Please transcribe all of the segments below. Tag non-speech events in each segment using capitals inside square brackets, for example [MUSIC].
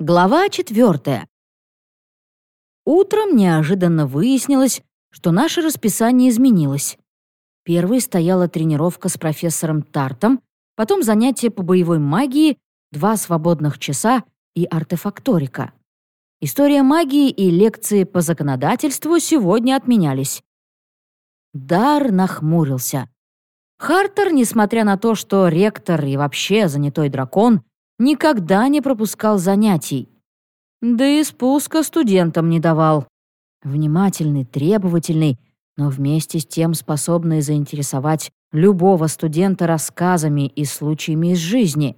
Глава четвертая. Утром неожиданно выяснилось, что наше расписание изменилось. Первой стояла тренировка с профессором Тартом, потом занятия по боевой магии, два свободных часа и артефакторика. История магии и лекции по законодательству сегодня отменялись. Дар нахмурился. Хартер, несмотря на то, что ректор и вообще занятой дракон, никогда не пропускал занятий. Да и спуска студентам не давал. Внимательный, требовательный, но вместе с тем способный заинтересовать любого студента рассказами и случаями из жизни.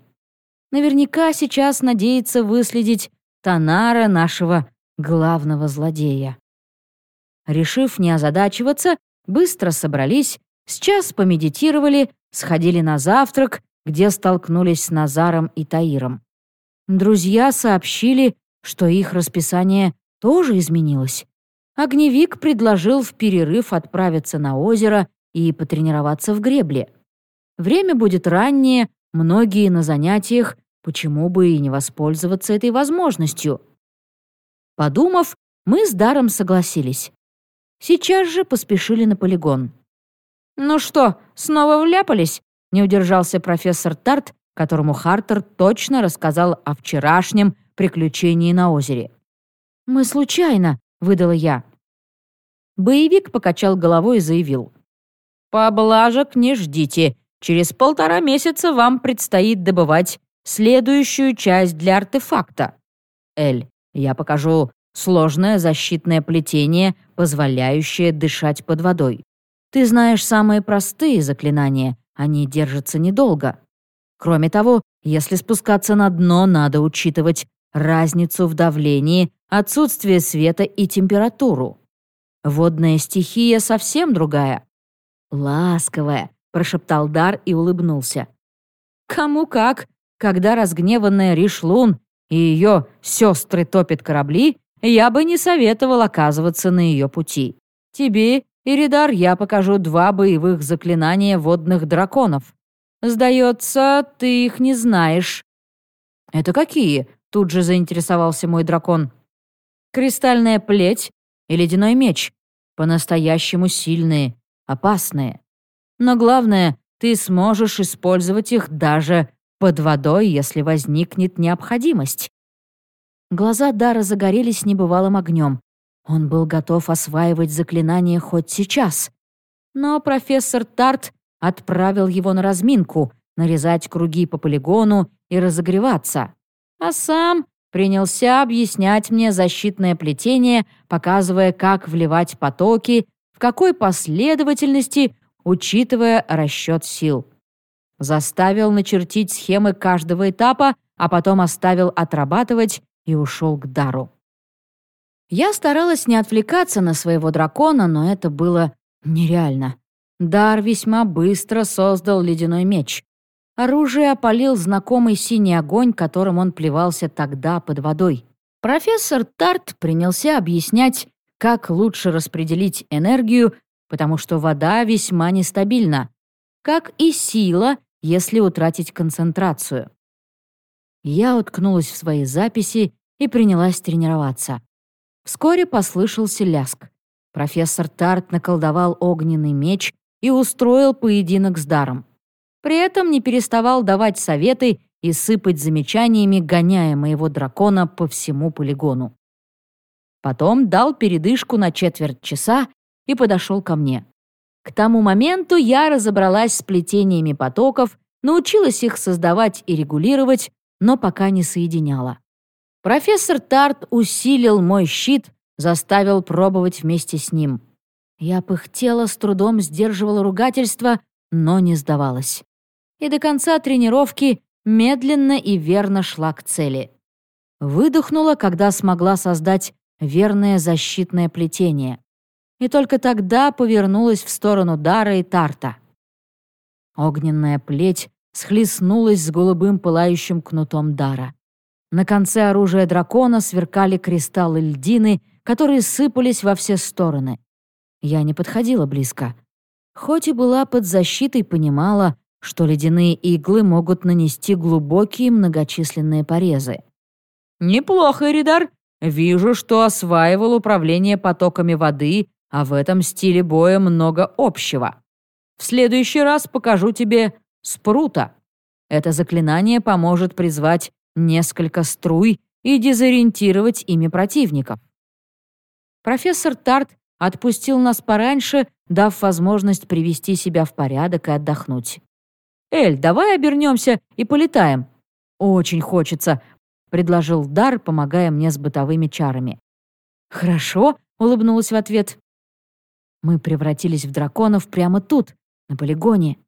Наверняка сейчас надеется выследить Танара, нашего главного злодея. Решив не озадачиваться, быстро собрались, сейчас помедитировали, сходили на завтрак где столкнулись с Назаром и Таиром. Друзья сообщили, что их расписание тоже изменилось. Огневик предложил в перерыв отправиться на озеро и потренироваться в гребле. Время будет раннее, многие на занятиях, почему бы и не воспользоваться этой возможностью. Подумав, мы с Даром согласились. Сейчас же поспешили на полигон. «Ну что, снова вляпались?» Не удержался профессор Тарт, которому Хартер точно рассказал о вчерашнем приключении на озере. «Мы случайно», — выдала я. Боевик покачал головой и заявил. «Поблажек не ждите. Через полтора месяца вам предстоит добывать следующую часть для артефакта. Эль, я покажу сложное защитное плетение, позволяющее дышать под водой. Ты знаешь самые простые заклинания, они держатся недолго. Кроме того, если спускаться на дно, надо учитывать разницу в давлении, отсутствие света и температуру. Водная стихия совсем другая. «Ласковая», — прошептал Дар и улыбнулся. «Кому как, когда разгневанная Ришлун и ее сестры топят корабли, я бы не советовал оказываться на ее пути. Тебе Иридар, я покажу два боевых заклинания водных драконов. Сдается, ты их не знаешь». «Это какие?» — тут же заинтересовался мой дракон. «Кристальная плеть и ледяной меч. По-настоящему сильные, опасные. Но главное, ты сможешь использовать их даже под водой, если возникнет необходимость». Глаза Дара загорелись небывалым огнем. Он был готов осваивать заклинание хоть сейчас. Но профессор Тарт отправил его на разминку, нарезать круги по полигону и разогреваться. А сам принялся объяснять мне защитное плетение, показывая, как вливать потоки, в какой последовательности, учитывая расчет сил. Заставил начертить схемы каждого этапа, а потом оставил отрабатывать и ушел к дару. Я старалась не отвлекаться на своего дракона, но это было нереально. Дар весьма быстро создал ледяной меч. Оружие опалил знакомый синий огонь, которым он плевался тогда под водой. Профессор Тарт принялся объяснять, как лучше распределить энергию, потому что вода весьма нестабильна, как и сила, если утратить концентрацию. Я уткнулась в свои записи и принялась тренироваться. Вскоре послышался ляск. Профессор Тарт наколдовал огненный меч и устроил поединок с даром. При этом не переставал давать советы и сыпать замечаниями, гоняя моего дракона по всему полигону. Потом дал передышку на четверть часа и подошел ко мне. К тому моменту я разобралась с плетениями потоков, научилась их создавать и регулировать, но пока не соединяла. Профессор Тарт усилил мой щит, заставил пробовать вместе с ним. Я пыхтела, с трудом сдерживала ругательство, но не сдавалась. И до конца тренировки медленно и верно шла к цели. Выдохнула, когда смогла создать верное защитное плетение. И только тогда повернулась в сторону Дара и Тарта. Огненная плеть схлестнулась с голубым пылающим кнутом Дара. На конце оружия дракона сверкали кристаллы льдины, которые сыпались во все стороны. Я не подходила близко. Хоть и была под защитой, понимала, что ледяные иглы могут нанести глубокие многочисленные порезы. «Неплохо, Эридар. Вижу, что осваивал управление потоками воды, а в этом стиле боя много общего. В следующий раз покажу тебе спрута. Это заклинание поможет призвать несколько струй и дезориентировать ими противников. Профессор Тарт отпустил нас пораньше, дав возможность привести себя в порядок и отдохнуть. «Эль, давай обернемся и полетаем». «Очень хочется», — предложил Дар, помогая мне с бытовыми чарами. «Хорошо», — улыбнулась в ответ. Мы превратились в драконов прямо тут, на полигоне.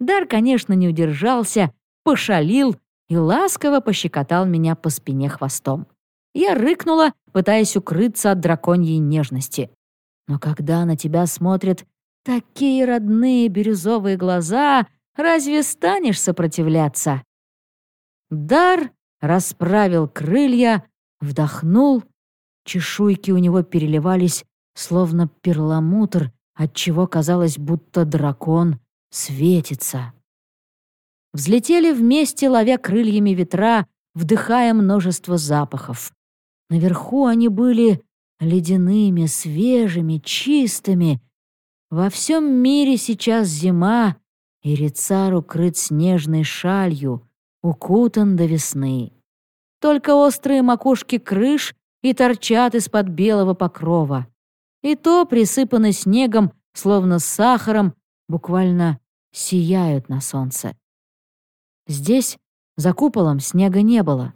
Дар, конечно, не удержался, пошалил и ласково пощекотал меня по спине хвостом. Я рыкнула, пытаясь укрыться от драконьей нежности. Но когда на тебя смотрят такие родные бирюзовые глаза, разве станешь сопротивляться? Дар расправил крылья, вдохнул. Чешуйки у него переливались, словно перламутр, отчего казалось, будто дракон светится. Взлетели вместе, ловя крыльями ветра, вдыхая множество запахов. Наверху они были ледяными, свежими, чистыми. Во всем мире сейчас зима, и Рицар укрыт снежной шалью, укутан до весны. Только острые макушки крыш и торчат из-под белого покрова. И то присыпаны снегом, словно сахаром, буквально сияют на солнце. Здесь, за куполом, снега не было.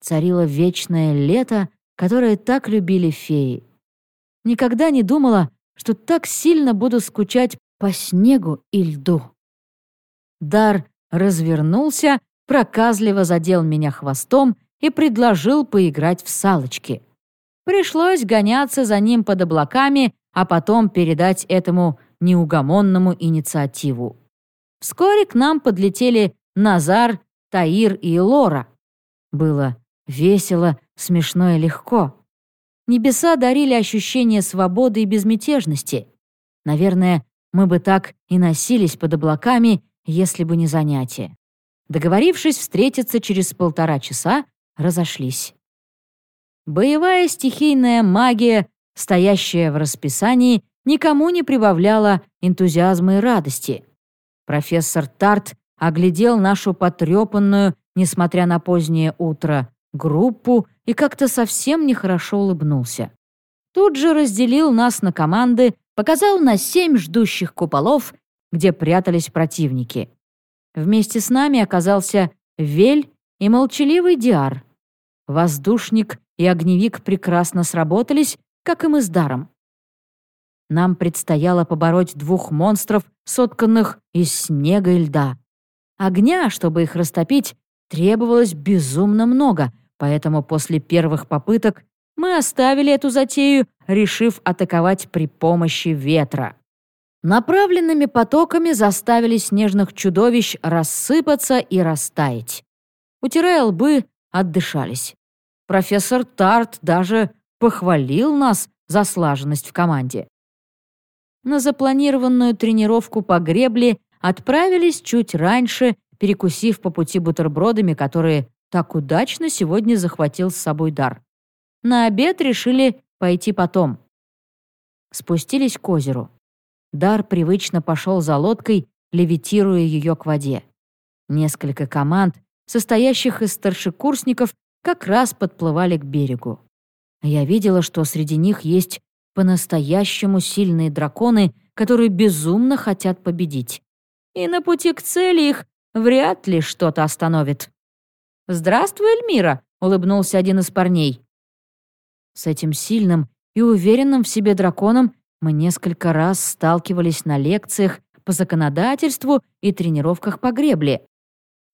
Царило вечное лето, которое так любили феи. Никогда не думала, что так сильно буду скучать по снегу и льду. Дар развернулся, проказливо задел меня хвостом и предложил поиграть в салочки. Пришлось гоняться за ним под облаками, а потом передать этому неугомонному инициативу. Вскоре к нам подлетели Назар, Таир и Лора. Было весело, смешно и легко. Небеса дарили ощущение свободы и безмятежности. Наверное, мы бы так и носились под облаками, если бы не занятие. Договорившись встретиться через полтора часа, разошлись. Боевая стихийная магия, стоящая в расписании, никому не прибавляла энтузиазма и радости. Профессор Тарт оглядел нашу потрепанную, несмотря на позднее утро, группу и как-то совсем нехорошо улыбнулся. Тут же разделил нас на команды, показал на семь ждущих куполов, где прятались противники. Вместе с нами оказался Вель и молчаливый Диар. Воздушник и огневик прекрасно сработались, как и мы с Даром. Нам предстояло побороть двух монстров, сотканных из снега и льда. Огня, чтобы их растопить, требовалось безумно много, поэтому после первых попыток мы оставили эту затею, решив атаковать при помощи ветра. Направленными потоками заставили снежных чудовищ рассыпаться и растаять. Утирая лбы, отдышались. Профессор Тарт даже похвалил нас за слаженность в команде. На запланированную тренировку по гребле отправились чуть раньше, перекусив по пути бутербродами, которые так удачно сегодня захватил с собой дар. На обед решили пойти потом. Спустились к озеру. Дар привычно пошел за лодкой, левитируя ее к воде. Несколько команд, состоящих из старшекурсников, как раз подплывали к берегу. Я видела, что среди них есть по-настоящему сильные драконы, которые безумно хотят победить и на пути к цели их вряд ли что-то остановит. «Здравствуй, Эльмира!» — улыбнулся один из парней. С этим сильным и уверенным в себе драконом мы несколько раз сталкивались на лекциях по законодательству и тренировках по гребле.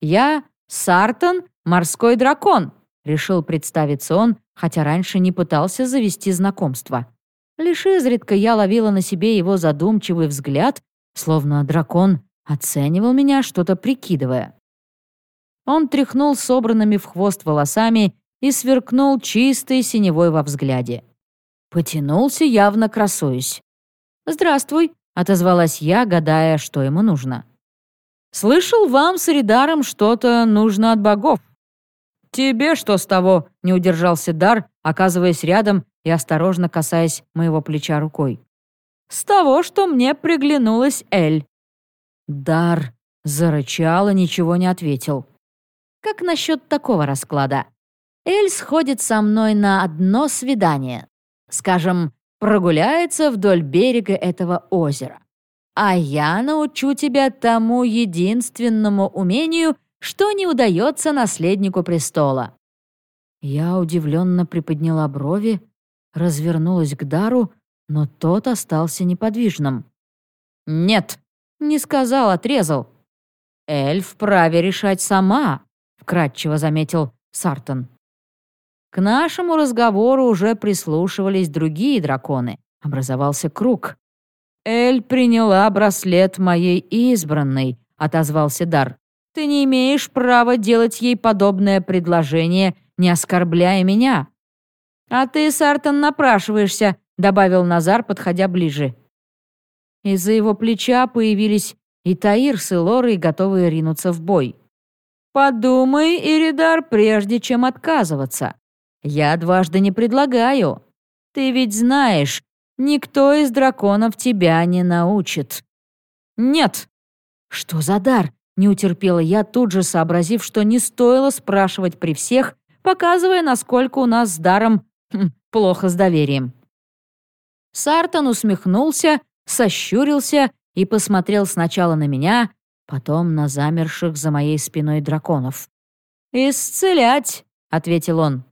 «Я Сартон, морской дракон», — решил представиться он, хотя раньше не пытался завести знакомство. Лишь изредка я ловила на себе его задумчивый взгляд, словно дракон Оценивал меня, что-то прикидывая. Он тряхнул собранными в хвост волосами и сверкнул чистой синевой во взгляде. Потянулся, явно красуясь. «Здравствуй», — отозвалась я, гадая, что ему нужно. «Слышал, вам с Эридаром что-то нужно от богов». «Тебе что с того?» — не удержался Дар, оказываясь рядом и осторожно касаясь моего плеча рукой. «С того, что мне приглянулась Эль». Дар зарычал и ничего не ответил. «Как насчет такого расклада? Эль сходит со мной на одно свидание. Скажем, прогуляется вдоль берега этого озера. А я научу тебя тому единственному умению, что не удается наследнику престола». Я удивленно приподняла брови, развернулась к Дару, но тот остался неподвижным. «Нет», — не сказал, отрезал. «Эльф вправе решать сама», — вкратчиво заметил Сартон. К нашему разговору уже прислушивались другие драконы. Образовался круг. «Эль приняла браслет моей избранной», — отозвался Дар. «Ты не имеешь права делать ей подобное предложение, не оскорбляя меня». «А ты, Сартон, напрашиваешься», — добавил Назар, подходя ближе. Из-за его плеча появились и Таир с Элорой, готовые ринуться в бой. «Подумай, Иридар, прежде чем отказываться. Я дважды не предлагаю. Ты ведь знаешь, никто из драконов тебя не научит». «Нет». «Что за дар?» — не утерпела я, тут же сообразив, что не стоило спрашивать при всех, показывая, насколько у нас с даром хм, плохо с доверием. Сартон усмехнулся, сощурился и посмотрел сначала на меня, потом на замерших за моей спиной драконов. «Исцелять!» — ответил он.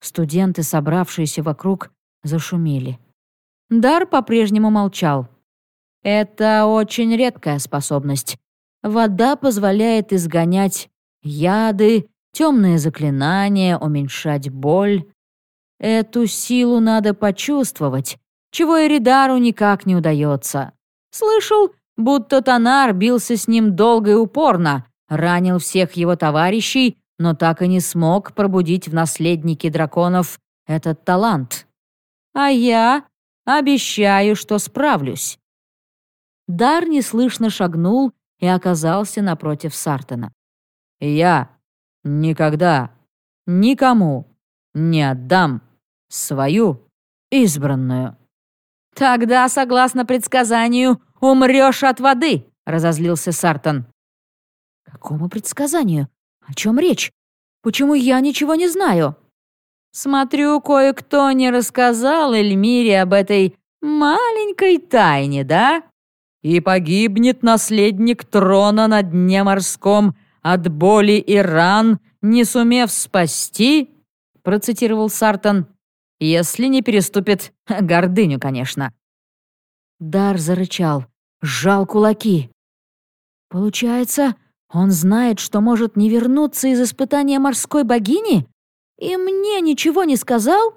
Студенты, собравшиеся вокруг, зашумели. Дар по-прежнему молчал. «Это очень редкая способность. Вода позволяет изгонять яды, темные заклинания, уменьшать боль. Эту силу надо почувствовать, чего Эридару никак не удается. Слышал, будто Танар бился с ним долго и упорно, ранил всех его товарищей, но так и не смог пробудить в наследнике драконов этот талант. А я обещаю, что справлюсь». Дар неслышно шагнул и оказался напротив Сартона. «Я никогда никому не отдам свою избранную». «Тогда, согласно предсказанию, умрешь от воды», — разозлился Сартон. «Какому предсказанию? О чем речь? Почему я ничего не знаю?» «Смотрю, кое-кто не рассказал Эльмире об этой маленькой тайне, да? И погибнет наследник трона на дне морском от боли и ран, не сумев спасти?» процитировал Сартон. «Если не переступит [LAUGHS] гордыню, конечно». Дар зарычал, сжал кулаки. «Получается, он знает, что может не вернуться из испытания морской богини? И мне ничего не сказал?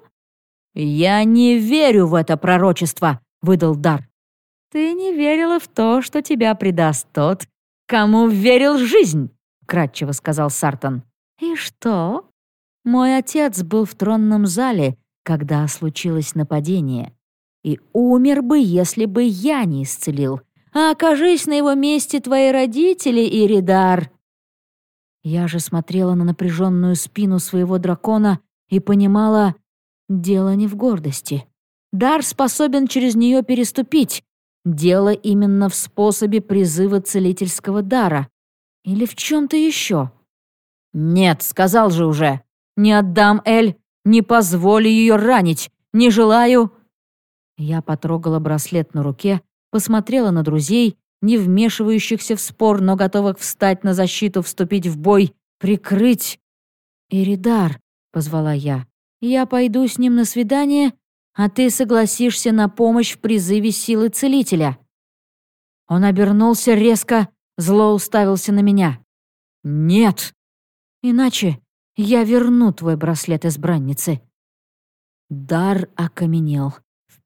Я не верю в это пророчество, выдал Дар. Ты не верила в то, что тебя предаст тот, кому верил жизнь, кратчево сказал Сартон. И что? Мой отец был в тронном зале, когда случилось нападение. И умер бы, если бы я не исцелил а окажись на его месте твои родители, Иридар!» Я же смотрела на напряженную спину своего дракона и понимала, дело не в гордости. Дар способен через нее переступить. Дело именно в способе призыва целительского дара. Или в чем-то еще. «Нет, сказал же уже. Не отдам Эль, не позволю ее ранить, не желаю...» Я потрогала браслет на руке, посмотрела на друзей, не вмешивающихся в спор, но готовых встать на защиту, вступить в бой, прикрыть. «Иридар», — позвала я, — «я пойду с ним на свидание, а ты согласишься на помощь в призыве силы целителя». Он обернулся резко, зло уставился на меня. «Нет!» «Иначе я верну твой браслет избранницы». Дар окаменел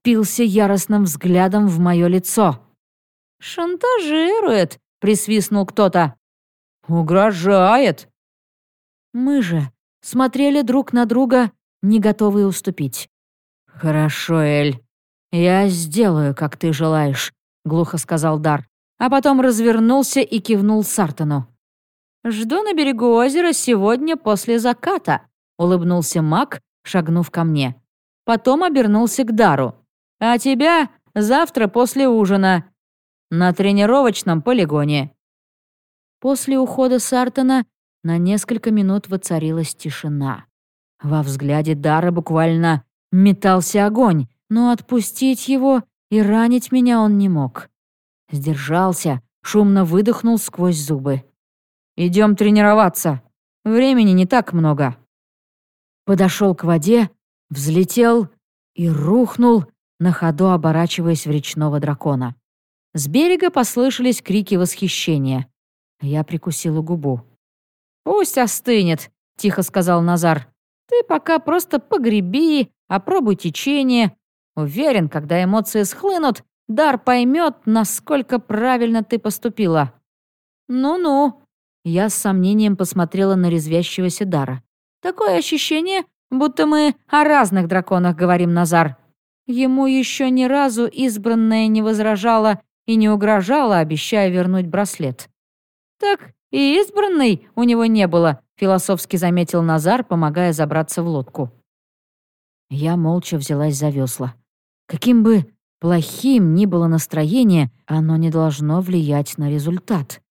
впился яростным взглядом в мое лицо. «Шантажирует», — присвистнул кто-то. «Угрожает». Мы же смотрели друг на друга, не готовые уступить. «Хорошо, Эль, я сделаю, как ты желаешь», — глухо сказал Дар, а потом развернулся и кивнул Сартону. «Жду на берегу озера сегодня после заката», — улыбнулся маг, шагнув ко мне. Потом обернулся к Дару. «А тебя завтра после ужина. На тренировочном полигоне». После ухода Сартона на несколько минут воцарилась тишина. Во взгляде Дара буквально метался огонь, но отпустить его и ранить меня он не мог. Сдержался, шумно выдохнул сквозь зубы. «Идем тренироваться. Времени не так много». Подошел к воде, взлетел и рухнул, на ходу оборачиваясь в речного дракона. С берега послышались крики восхищения. Я прикусила губу. «Пусть остынет», — тихо сказал Назар. «Ты пока просто погреби, опробуй течение. Уверен, когда эмоции схлынут, Дар поймет, насколько правильно ты поступила». «Ну-ну», — я с сомнением посмотрела на резвящегося Дара. «Такое ощущение, будто мы о разных драконах говорим, Назар. Ему еще ни разу избранная не возражала и не угрожала, обещая вернуть браслет. Так и избранной у него не было, философски заметил Назар, помогая забраться в лодку. Я молча взялась за весла. Каким бы плохим ни было настроение, оно не должно влиять на результат.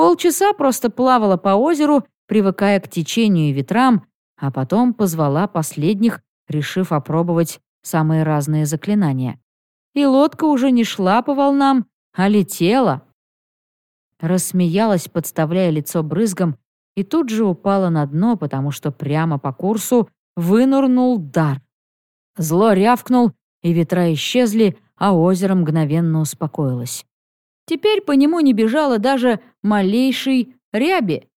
Полчаса просто плавала по озеру, привыкая к течению и ветрам, а потом позвала последних, решив опробовать самые разные заклинания. И лодка уже не шла по волнам, а летела. Рассмеялась, подставляя лицо брызгом, и тут же упала на дно, потому что прямо по курсу вынырнул дар. Зло рявкнул, и ветра исчезли, а озеро мгновенно успокоилось. Теперь по нему не бежала даже малейшей ряби.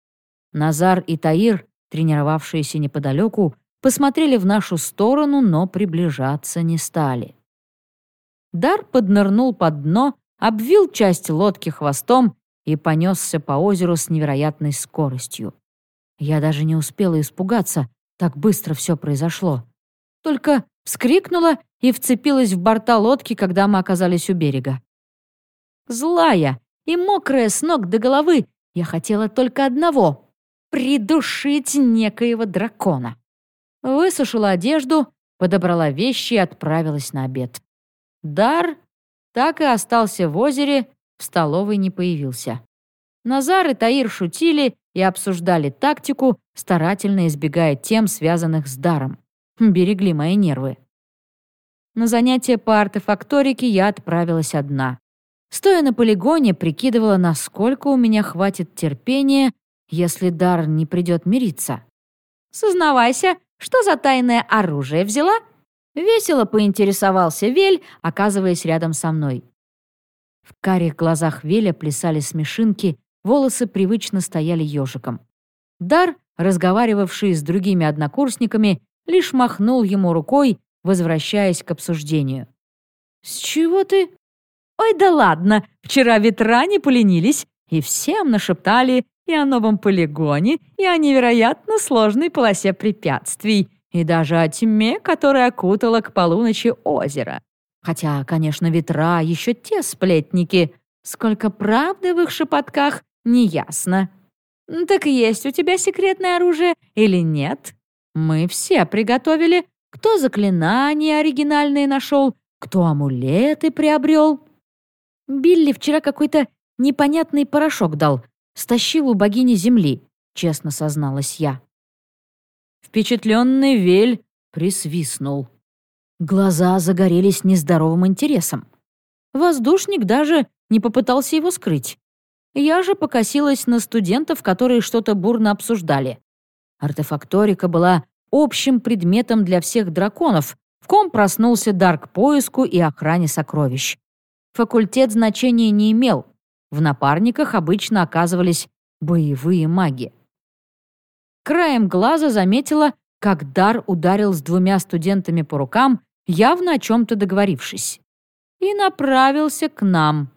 Назар и Таир, тренировавшиеся неподалеку, посмотрели в нашу сторону, но приближаться не стали. Дар поднырнул под дно, обвил часть лодки хвостом и понесся по озеру с невероятной скоростью. Я даже не успела испугаться, так быстро все произошло. Только вскрикнула и вцепилась в борта лодки, когда мы оказались у берега. Злая и мокрая с ног до головы, я хотела только одного — придушить некоего дракона. Высушила одежду, подобрала вещи и отправилась на обед. Дар так и остался в озере, в столовой не появился. Назар и Таир шутили и обсуждали тактику, старательно избегая тем, связанных с даром. Берегли мои нервы. На занятие по артефакторике я отправилась одна. Стоя на полигоне, прикидывала, насколько у меня хватит терпения, если дар не придет мириться. «Сознавайся, что за тайное оружие взяла?» Весело поинтересовался Вель, оказываясь рядом со мной. В карих глазах Веля плясали смешинки, волосы привычно стояли ежиком. Дар, разговаривавший с другими однокурсниками, лишь махнул ему рукой, возвращаясь к обсуждению. «С чего ты?» «Ой, да ладно, вчера ветра не поленились и всем нашептали и о новом полигоне, и о невероятно сложной полосе препятствий, и даже о тьме, которая окутала к полуночи озеро. Хотя, конечно, ветра еще те сплетники. Сколько правды в их шепотках, неясно. Так есть у тебя секретное оружие или нет? Мы все приготовили. Кто заклинания оригинальные нашел, кто амулеты приобрел. Билли вчера какой-то непонятный порошок дал, стащил у богини земли, честно созналась я. Впечатленный Вель присвистнул. Глаза загорелись нездоровым интересом. Воздушник даже не попытался его скрыть. Я же покосилась на студентов, которые что-то бурно обсуждали. Артефакторика была общим предметом для всех драконов, в ком проснулся дар к поиску и охране сокровищ. Факультет значения не имел, в напарниках обычно оказывались боевые маги. Краем глаза заметила, как Дар ударил с двумя студентами по рукам, явно о чем-то договорившись. И направился к нам.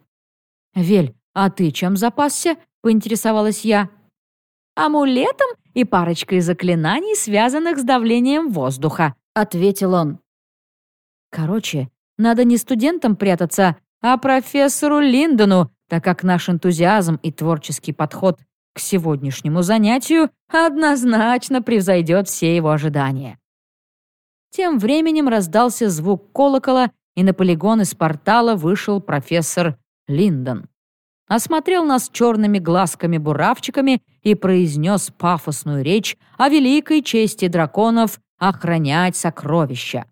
«Вель, а ты чем запасся?» — поинтересовалась я. «Амулетом и парочкой заклинаний, связанных с давлением воздуха», — ответил он. «Короче, надо не студентам прятаться, а профессору Линдону, так как наш энтузиазм и творческий подход к сегодняшнему занятию однозначно превзойдет все его ожидания. Тем временем раздался звук колокола, и на полигон из портала вышел профессор Линдон. Осмотрел нас черными глазками-буравчиками и произнес пафосную речь о великой чести драконов охранять сокровища.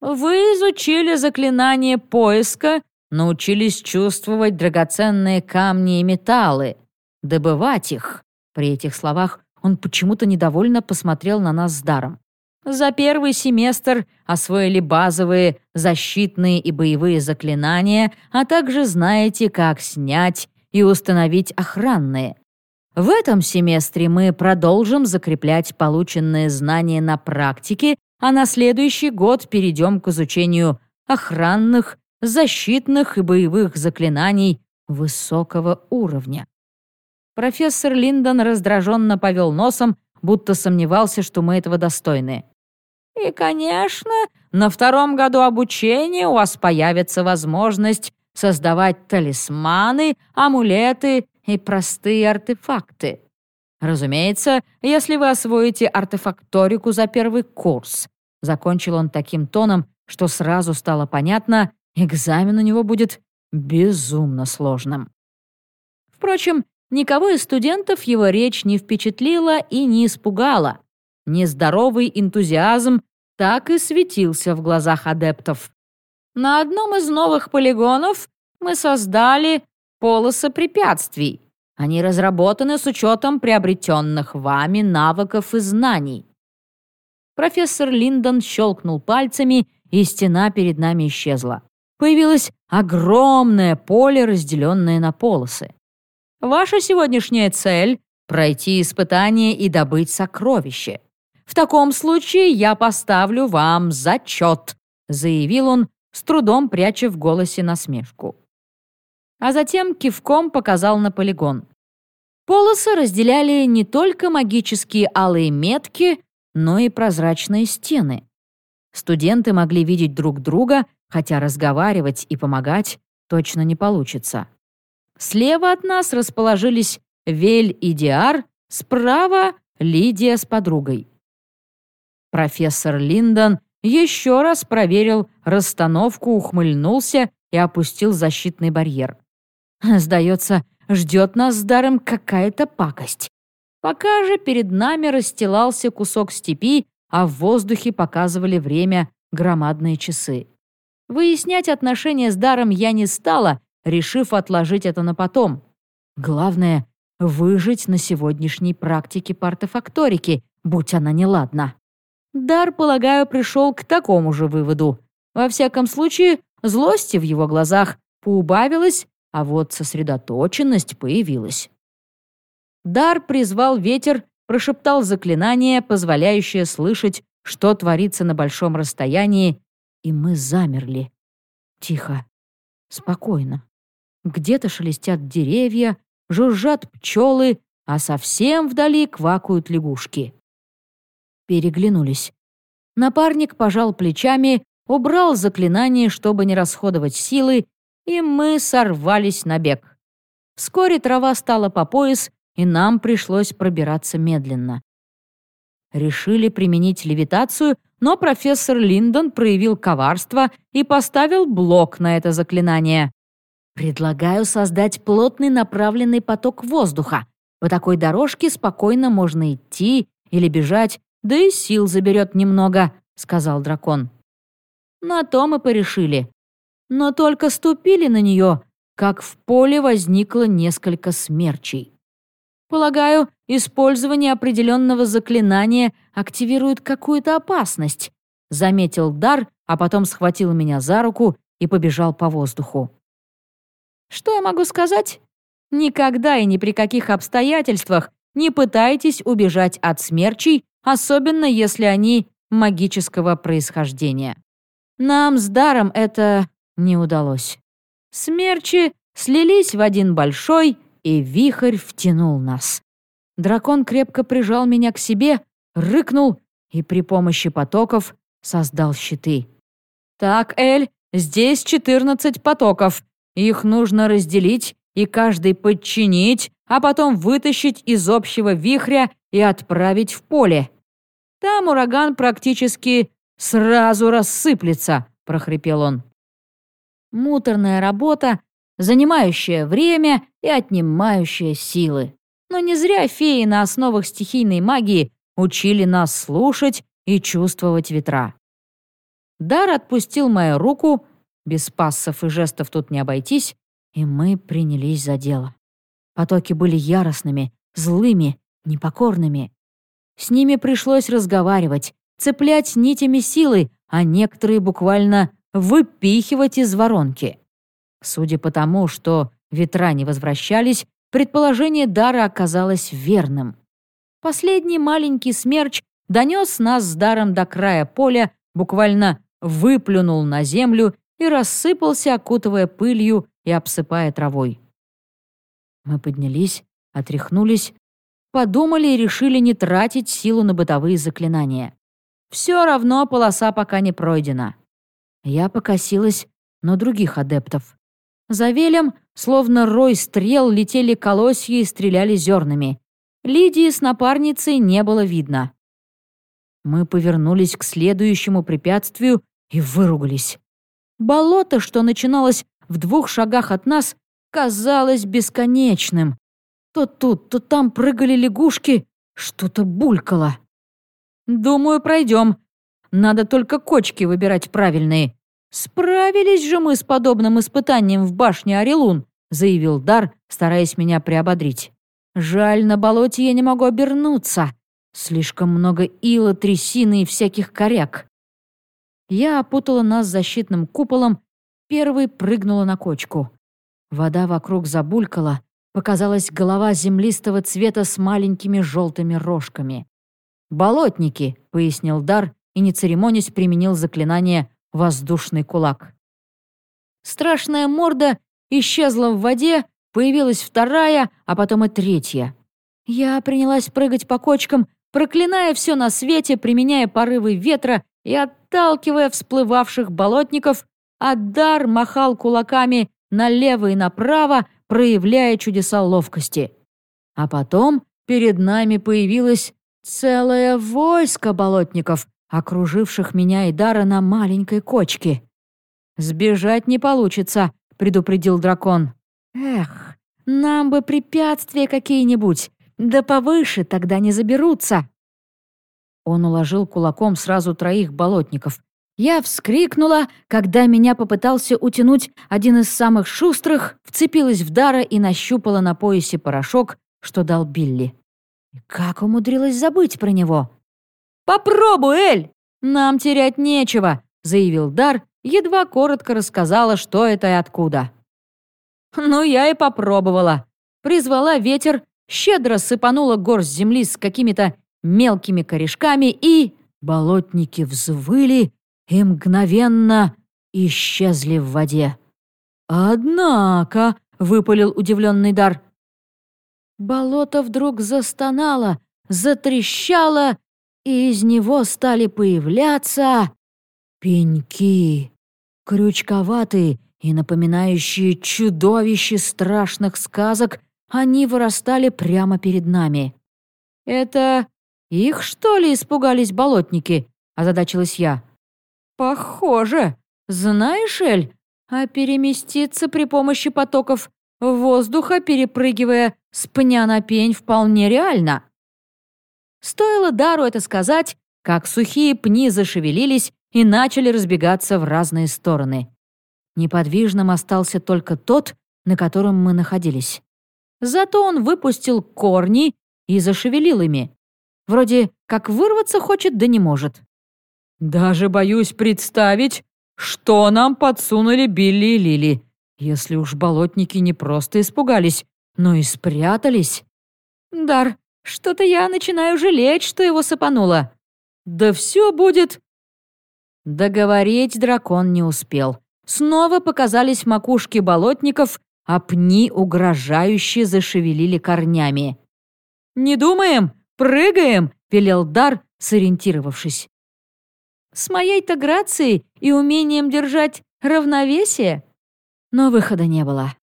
«Вы изучили заклинание поиска, научились чувствовать драгоценные камни и металлы, добывать их». При этих словах он почему-то недовольно посмотрел на нас с даром. За первый семестр освоили базовые защитные и боевые заклинания, а также знаете, как снять и установить охранные. В этом семестре мы продолжим закреплять полученные знания на практике, а на следующий год перейдем к изучению охранных, защитных и боевых заклинаний высокого уровня. Профессор Линдон раздраженно повел носом, будто сомневался, что мы этого достойны. И, конечно, на втором году обучения у вас появится возможность создавать талисманы, амулеты и простые артефакты. Разумеется, если вы освоите артефакторику за первый курс. Закончил он таким тоном, что сразу стало понятно, экзамен у него будет безумно сложным. Впрочем, никого из студентов его речь не впечатлила и не испугала. Нездоровый энтузиазм так и светился в глазах адептов. На одном из новых полигонов мы создали полосы препятствий. Они разработаны с учетом приобретенных вами навыков и знаний. Профессор Линдон щелкнул пальцами, и стена перед нами исчезла. Появилось огромное поле, разделенное на полосы. Ваша сегодняшняя цель — пройти испытание и добыть сокровище. В таком случае я поставлю вам зачет», — заявил он, с трудом пряча в голосе насмешку. А затем кивком показал на полигон. Полосы разделяли не только магические алые метки, но и прозрачные стены. Студенты могли видеть друг друга, хотя разговаривать и помогать точно не получится. Слева от нас расположились Вель и Диар, справа — Лидия с подругой. Профессор Линдон еще раз проверил расстановку, ухмыльнулся и опустил защитный барьер. Сдается, ждет нас с даром какая-то пакость. Пока же перед нами расстилался кусок степи, а в воздухе показывали время громадные часы. Выяснять отношения с даром я не стала, решив отложить это на потом. Главное — выжить на сегодняшней практике по артефакторике, будь она неладна. Дар, полагаю, пришел к такому же выводу. Во всяком случае, злости в его глазах поубавилось, а вот сосредоточенность появилась. Дар призвал ветер, прошептал заклинание, позволяющее слышать, что творится на большом расстоянии, и мы замерли. Тихо, спокойно. Где-то шелестят деревья, жужжат пчелы, а совсем вдали квакают лягушки переглянулись. Напарник пожал плечами, убрал заклинание, чтобы не расходовать силы, и мы сорвались на бег. Вскоре трава стала по пояс, и нам пришлось пробираться медленно. Решили применить левитацию, но профессор Линдон проявил коварство и поставил блок на это заклинание. «Предлагаю создать плотный направленный поток воздуха. По такой дорожке спокойно можно идти или бежать, да и сил заберет немного», — сказал дракон. На то мы порешили. Но только ступили на нее, как в поле возникло несколько смерчей. Полагаю, использование определенного заклинания активирует какую-то опасность, заметил Дар, а потом схватил меня за руку и побежал по воздуху. Что я могу сказать? Никогда и ни при каких обстоятельствах не пытайтесь убежать от смерчей, особенно если они магического происхождения. Нам с даром это не удалось. Смерчи слились в один большой, и вихрь втянул нас. Дракон крепко прижал меня к себе, рыкнул и при помощи потоков создал щиты. «Так, Эль, здесь 14 потоков. Их нужно разделить и каждый подчинить, а потом вытащить из общего вихря и отправить в поле. Там ураган практически сразу рассыплется, прохрипел он. Муторная работа, занимающая время и отнимающая силы. Но не зря феи на основах стихийной магии учили нас слушать и чувствовать ветра. Дар отпустил мою руку, без пассов и жестов тут не обойтись, и мы принялись за дело. Потоки были яростными, злыми, непокорными. С ними пришлось разговаривать, цеплять нитями силы, а некоторые буквально выпихивать из воронки. Судя по тому, что ветра не возвращались, предположение Дара оказалось верным. Последний маленький смерч донес нас с Даром до края поля, буквально выплюнул на землю и рассыпался, окутывая пылью и обсыпая травой. Мы поднялись, отряхнулись, подумали и решили не тратить силу на бытовые заклинания. Все равно полоса пока не пройдена. Я покосилась на других адептов. За велем, словно рой стрел, летели колосья и стреляли зернами. Лидии с напарницей не было видно. Мы повернулись к следующему препятствию и выругались. Болото, что начиналось в двух шагах от нас, казалось бесконечным. То тут, то там прыгали лягушки, что-то булькало. «Думаю, пройдем. Надо только кочки выбирать правильные. Справились же мы с подобным испытанием в башне Орелун», заявил Дар, стараясь меня приободрить. «Жаль, на болоте я не могу обернуться. Слишком много ила, трясины и всяких коряк». Я опутала нас защитным куполом, первый прыгнула на кочку. Вода вокруг забулькала, показалась голова землистого цвета с маленькими желтыми рожками. «Болотники», — пояснил Дар и, не церемонясь, применил заклинание «воздушный кулак». Страшная морда исчезла в воде, появилась вторая, а потом и третья. Я принялась прыгать по кочкам, проклиная все на свете, применяя порывы ветра и отталкивая всплывавших болотников, а Дар махал кулаками налево и направо, проявляя чудеса ловкости. А потом перед нами появилось целое войско болотников, окруживших меня и Дара на маленькой кочке. «Сбежать не получится», — предупредил дракон. «Эх, нам бы препятствия какие-нибудь, да повыше тогда не заберутся». Он уложил кулаком сразу троих болотников, я вскрикнула, когда меня попытался утянуть один из самых шустрых, вцепилась в Дара и нащупала на поясе порошок, что дал Билли. как умудрилась забыть про него? «Попробуй, Эль! Нам терять нечего», — заявил Дар, едва коротко рассказала, что это и откуда. Ну, я и попробовала. Призвала ветер, щедро сыпанула горсть земли с какими-то мелкими корешками и... Болотники взвыли и мгновенно исчезли в воде. «Однако», — выпалил удивленный дар, болото вдруг застонало, затрещало, и из него стали появляться пеньки, крючковатые и напоминающие чудовища страшных сказок, они вырастали прямо перед нами. «Это их, что ли, испугались болотники?» – озадачилась я. «Похоже. Знаешь, Эль, а переместиться при помощи потоков воздуха, перепрыгивая с пня на пень, вполне реально». Стоило Дару это сказать, как сухие пни зашевелились и начали разбегаться в разные стороны. Неподвижным остался только тот, на котором мы находились. Зато он выпустил корни и зашевелил ими. Вроде как вырваться хочет, да не может. Даже боюсь представить, что нам подсунули Билли и Лили, если уж болотники не просто испугались, но и спрятались. Дар, что-то я начинаю жалеть, что его сыпануло. Да все будет... Договорить дракон не успел. Снова показались макушки болотников, а пни угрожающе зашевелили корнями. «Не думаем, прыгаем!» — велел Дар, сориентировавшись. С моей-то грацией и умением держать равновесие? Но выхода не было.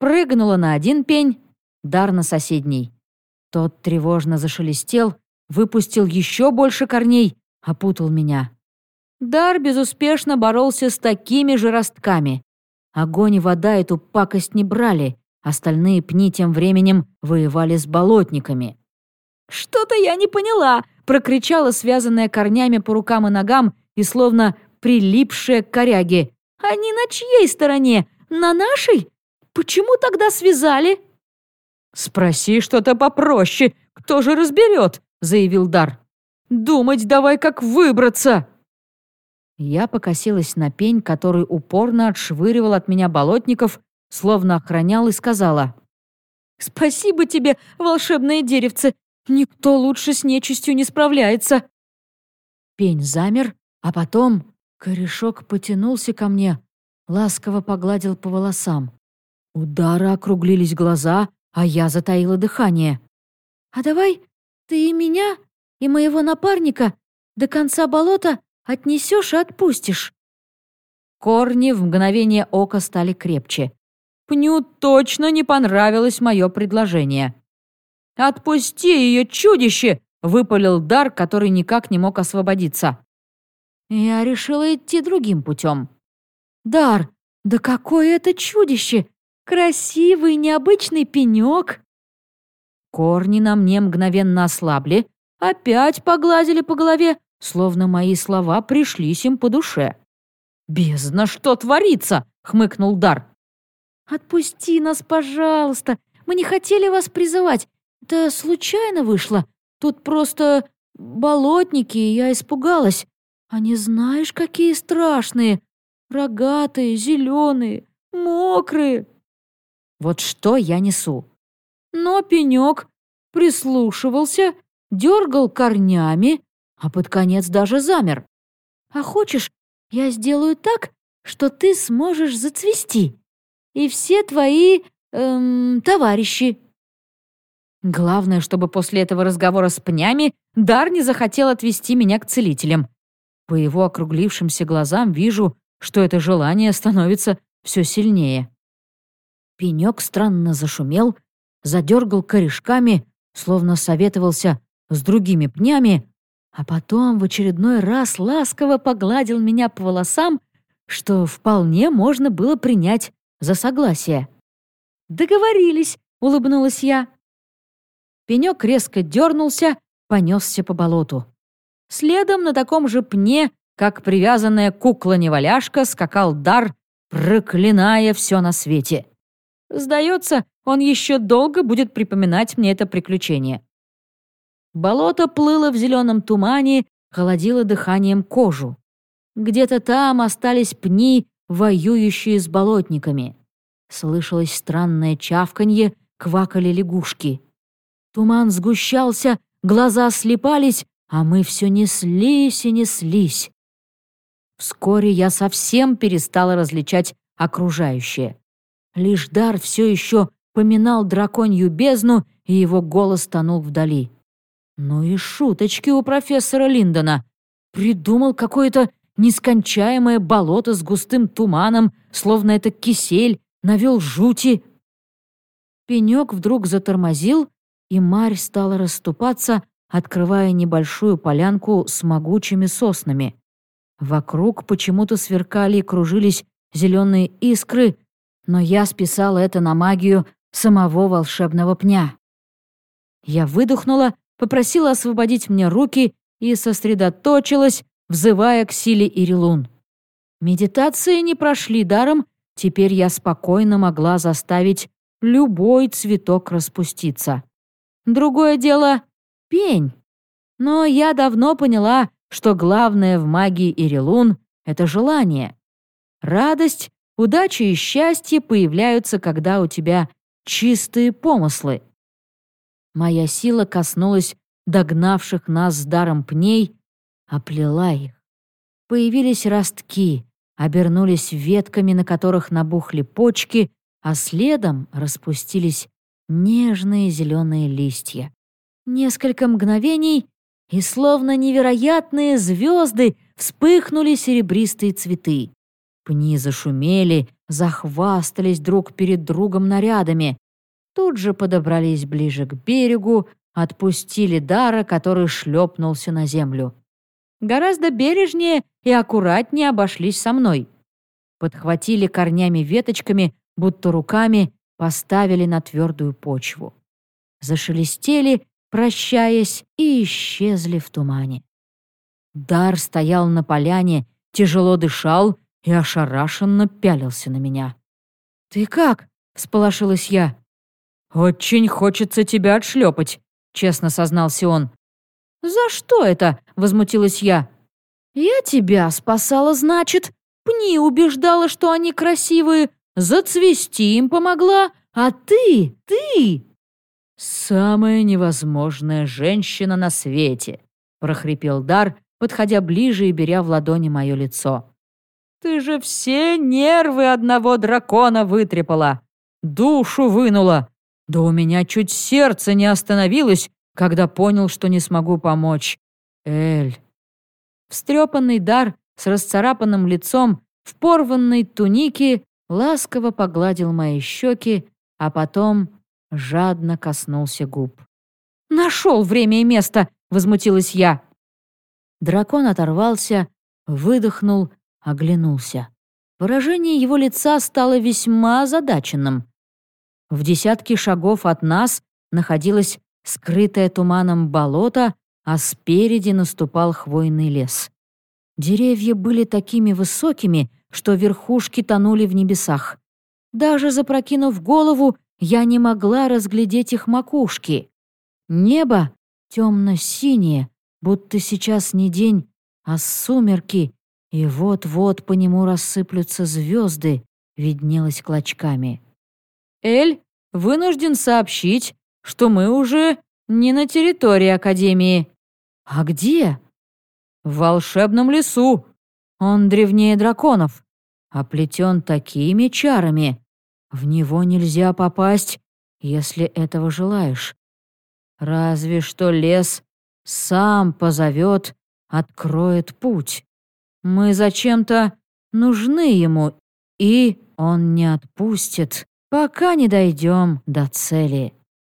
Прыгнула на один пень, дар на соседней. Тот тревожно зашелестел, выпустил еще больше корней, опутал меня. Дар безуспешно боролся с такими же ростками. Огонь и вода эту пакость не брали, остальные пни тем временем воевали с болотниками. «Что-то я не поняла!» — прокричала связанная корнями по рукам и ногам и словно прилипшая к коряге. «Они на чьей стороне? На нашей? Почему тогда связали?» «Спроси что-то попроще, кто же разберет?» — заявил Дар. «Думать давай, как выбраться!» Я покосилась на пень, который упорно отшвыривал от меня болотников, словно охранял и сказала. «Спасибо тебе, волшебное деревце! Никто лучше с нечистью не справляется!» Пень замер, а потом корешок потянулся ко мне, ласково погладил по волосам. У Дара округлились глаза, а я затаила дыхание. «А давай ты и меня, и моего напарника до конца болота отнесешь и отпустишь». Корни в мгновение ока стали крепче. Пню точно не понравилось мое предложение. «Отпусти ее, чудище!» — выпалил дар, который никак не мог освободиться. Я решила идти другим путем. «Дар, да какое это чудище! Красивый, необычный пенек!» Корни на мне мгновенно ослабли, опять погладили по голове, словно мои слова пришлись им по душе. «Бездна, что творится?» — хмыкнул Дар. «Отпусти нас, пожалуйста. Мы не хотели вас призывать. Это случайно вышло. Тут просто болотники, и я испугалась. Они знаешь, какие страшные. Рогатые, зеленые, мокрые». Вот что я несу. Но пенек прислушивался, дергал корнями, а под конец даже замер. «А хочешь, я сделаю так, что ты сможешь зацвести, и все твои эм, товарищи». Главное, чтобы после этого разговора с пнями Дар не захотел отвести меня к целителям. По его округлившимся глазам вижу, что это желание становится все сильнее. Пенек странно зашумел, задергал корешками, словно советовался с другими пнями, а потом в очередной раз ласково погладил меня по волосам, что вполне можно было принять за согласие. «Договорились», — улыбнулась я. Пенек резко дернулся, понесся по болоту. Следом на таком же пне, как привязанная кукла-неваляшка, скакал дар, проклиная все на свете. Сдается, он еще долго будет припоминать мне это приключение. Болото плыло в зеленом тумане, холодило дыханием кожу. Где-то там остались пни, воюющие с болотниками. Слышалось странное чавканье, квакали лягушки. Туман сгущался, глаза слепались, а мы все неслись и неслись. Вскоре я совсем перестала различать окружающее. Лишь дар все еще поминал драконью бездну, и его голос тонул вдали. Ну и шуточки у профессора Линдона. Придумал какое-то нескончаемое болото с густым туманом, словно это кисель, навел жути. Пенек вдруг затормозил, и марь стала расступаться, открывая небольшую полянку с могучими соснами. Вокруг почему-то сверкали и кружились зеленые искры, но я списала это на магию самого волшебного пня. Я выдохнула попросила освободить мне руки и сосредоточилась, взывая к силе Ирилун. Медитации не прошли даром, теперь я спокойно могла заставить любой цветок распуститься. Другое дело — пень. Но я давно поняла, что главное в магии Ирилун — это желание. Радость, удача и счастье появляются, когда у тебя чистые помыслы. Моя сила коснулась догнавших нас с даром пней, оплела их. Появились ростки, обернулись ветками, на которых набухли почки, а следом распустились нежные зеленые листья. Несколько мгновений, и словно невероятные звезды вспыхнули серебристые цветы. Пни зашумели, захвастались друг перед другом нарядами. тут же подобрались ближе к берегу, отпустили Дара, который шлепнулся на землю. Гораздо бережнее и аккуратнее обошлись со мной. Подхватили корнями-веточками, будто руками, поставили на твердую почву. Зашелестели, прощаясь, и исчезли в тумане. Дар стоял на поляне, тяжело дышал и ошарашенно пялился на меня. «Ты как?» — всполошилась я. «Очень хочется тебя отшлепать», — честно сознался он. «За что это?» — возмутилась я. «Я тебя спасала, значит. Пни убеждала, что они красивые. Зацвести им помогла. А ты, ты...» «Самая невозможная женщина на свете», — прохрипел Дар, подходя ближе и беря в ладони мое лицо. «Ты же все нервы одного дракона вытрепала, душу вынула. Да у меня чуть сердце не остановилось, когда понял, что не смогу помочь. Эль». Встрепанный дар с расцарапанным лицом в порванной тунике ласково погладил мои щеки, а потом жадно коснулся губ. «Нашел время и место!» — возмутилась я. Дракон оторвался, выдохнул, оглянулся. Выражение его лица стало весьма озадаченным. В десятке шагов от нас находилось скрытое туманом болото, а спереди наступал хвойный лес. Деревья были такими высокими, что верхушки тонули в небесах. Даже запрокинув голову, я не могла разглядеть их макушки. Небо темно-синее, будто сейчас не день, а сумерки, и вот-вот по нему рассыплются звезды, виднелось клочками. «Эль вынужден сообщить, что мы уже не на территории Академии». «А где?» «В волшебном лесу. Он древнее драконов, оплетен такими чарами. В него нельзя попасть, если этого желаешь. Разве что лес сам позовет, откроет путь. Мы зачем-то нужны ему, и он не отпустит, пока не дойдем до цели.